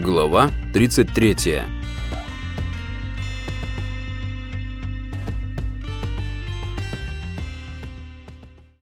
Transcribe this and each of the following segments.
Глава 33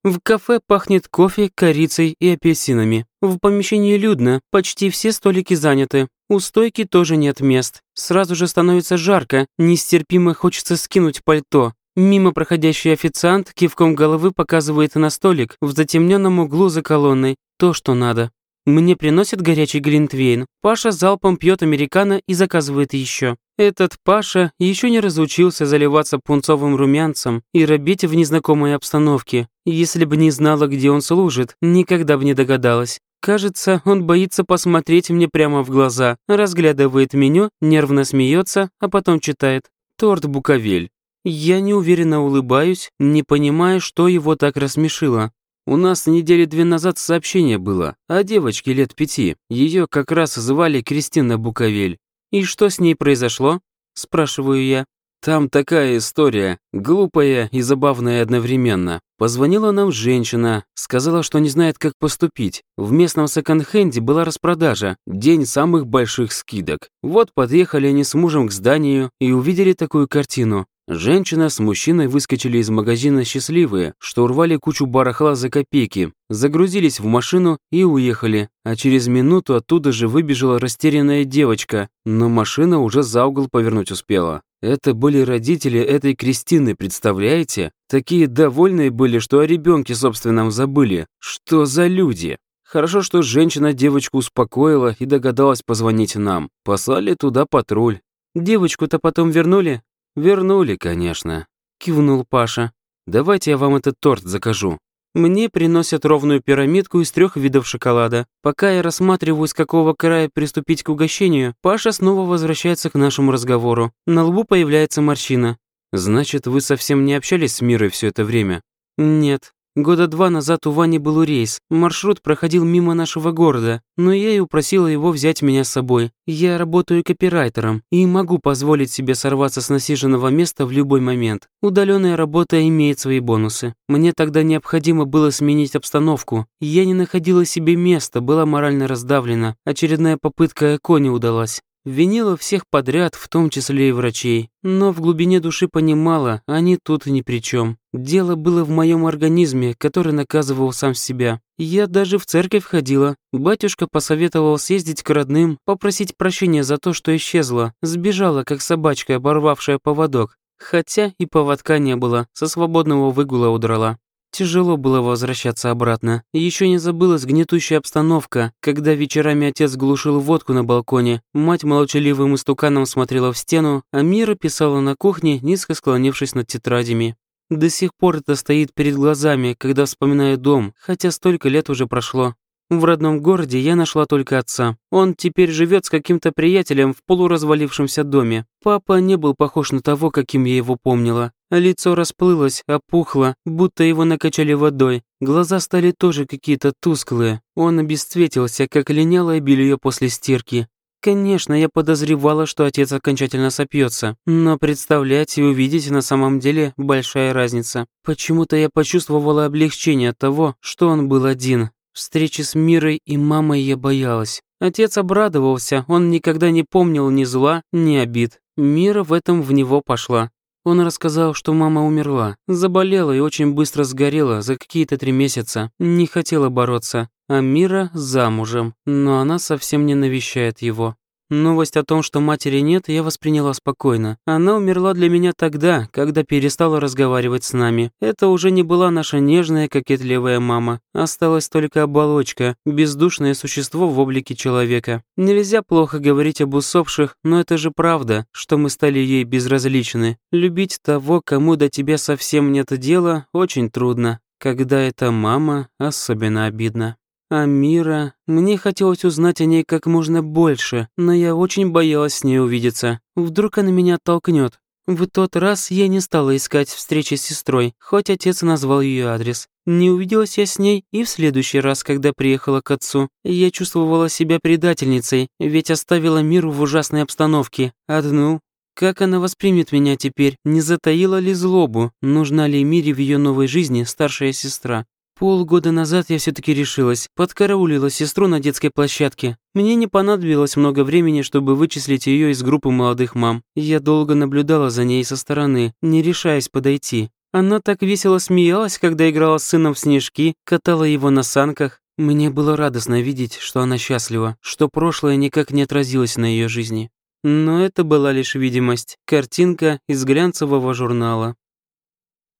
В кафе пахнет кофе, корицей и апельсинами. В помещении людно, почти все столики заняты. У стойки тоже нет мест. Сразу же становится жарко, нестерпимо хочется скинуть пальто. Мимо проходящий официант кивком головы показывает на столик в затемненном углу за колонной. То, что надо. Мне приносят горячий глинтвейн. Паша залпом пьет американо и заказывает еще. Этот Паша еще не разучился заливаться пунцовым румянцем и робить в незнакомой обстановке. Если бы не знала, где он служит, никогда бы не догадалась. Кажется, он боится посмотреть мне прямо в глаза, разглядывает меню, нервно смеется, а потом читает. Торт Буковель. Я неуверенно улыбаюсь, не понимая, что его так рассмешило. У нас недели две назад сообщение было о девочке лет пяти. Ее как раз звали Кристина Буковель. И что с ней произошло? Спрашиваю я. Там такая история, глупая и забавная одновременно. Позвонила нам женщина, сказала, что не знает, как поступить. В местном секонд-хенде была распродажа, день самых больших скидок. Вот подъехали они с мужем к зданию и увидели такую картину. Женщина с мужчиной выскочили из магазина счастливые, что урвали кучу барахла за копейки, загрузились в машину и уехали, а через минуту оттуда же выбежала растерянная девочка, но машина уже за угол повернуть успела. Это были родители этой Кристины, представляете? Такие довольные были, что о ребенке собственном забыли. Что за люди? Хорошо, что женщина девочку успокоила и догадалась позвонить нам. Послали туда патруль. Девочку-то потом вернули? «Вернули, конечно», — кивнул Паша. «Давайте я вам этот торт закажу». Мне приносят ровную пирамидку из трех видов шоколада. Пока я рассматриваю, с какого края приступить к угощению, Паша снова возвращается к нашему разговору. На лбу появляется морщина. «Значит, вы совсем не общались с Мирой все это время?» «Нет. Года два назад у Вани был рейс. Маршрут проходил мимо нашего города, но я и упросила его взять меня с собой. Я работаю копирайтером и могу позволить себе сорваться с насиженного места в любой момент. Удаленная работа имеет свои бонусы. Мне тогда необходимо было сменить обстановку. Я не находила себе места, была морально раздавлена. Очередная попытка ЭКО не удалась. Винила всех подряд, в том числе и врачей. Но в глубине души понимала, они тут ни при чем. Дело было в моем организме, который наказывал сам себя. Я даже в церковь ходила. Батюшка посоветовал съездить к родным, попросить прощения за то, что исчезла. Сбежала, как собачка, оборвавшая поводок. Хотя и поводка не было, со свободного выгула удрала. Тяжело было возвращаться обратно. Еще не забылась гнетущая обстановка, когда вечерами отец глушил водку на балконе, мать молчаливым истуканом смотрела в стену, а Мира писала на кухне, низко склонившись над тетрадями. До сих пор это стоит перед глазами, когда вспоминаю дом, хотя столько лет уже прошло. В родном городе я нашла только отца. Он теперь живет с каким-то приятелем в полуразвалившемся доме. Папа не был похож на того, каким я его помнила. Лицо расплылось, опухло, будто его накачали водой. Глаза стали тоже какие-то тусклые. Он обесцветился, как линялое белье после стирки. Конечно, я подозревала, что отец окончательно сопьется, но представлять и увидеть на самом деле большая разница. Почему-то я почувствовала облегчение от того, что он был один, Встречи с Мирой и мамой я боялась. Отец обрадовался, он никогда не помнил ни зла, ни обид. Мира в этом в него пошла. Он рассказал, что мама умерла, заболела и очень быстро сгорела за какие-то три месяца, не хотела бороться. А Мира замужем, но она совсем не навещает его. Новость о том, что матери нет, я восприняла спокойно. Она умерла для меня тогда, когда перестала разговаривать с нами. Это уже не была наша нежная, кокетливая мама. Осталась только оболочка, бездушное существо в облике человека. Нельзя плохо говорить об усопших, но это же правда, что мы стали ей безразличны. Любить того, кому до тебя совсем нет дела, очень трудно. Когда это мама, особенно обидно. А Мира... Мне хотелось узнать о ней как можно больше, но я очень боялась с ней увидеться. Вдруг она меня оттолкнет. В тот раз я не стала искать встречи с сестрой, хоть отец назвал ее адрес. Не увиделась я с ней и в следующий раз, когда приехала к отцу. Я чувствовала себя предательницей, ведь оставила Миру в ужасной обстановке. Одну. Как она воспримет меня теперь? Не затаила ли злобу? Нужна ли Мире в ее новой жизни старшая сестра? Полгода назад я все-таки решилась, подкараулила сестру на детской площадке. Мне не понадобилось много времени, чтобы вычислить ее из группы молодых мам. Я долго наблюдала за ней со стороны, не решаясь подойти. Она так весело смеялась, когда играла с сыном в снежки, катала его на санках. Мне было радостно видеть, что она счастлива, что прошлое никак не отразилось на ее жизни. Но это была лишь видимость, картинка из глянцевого журнала.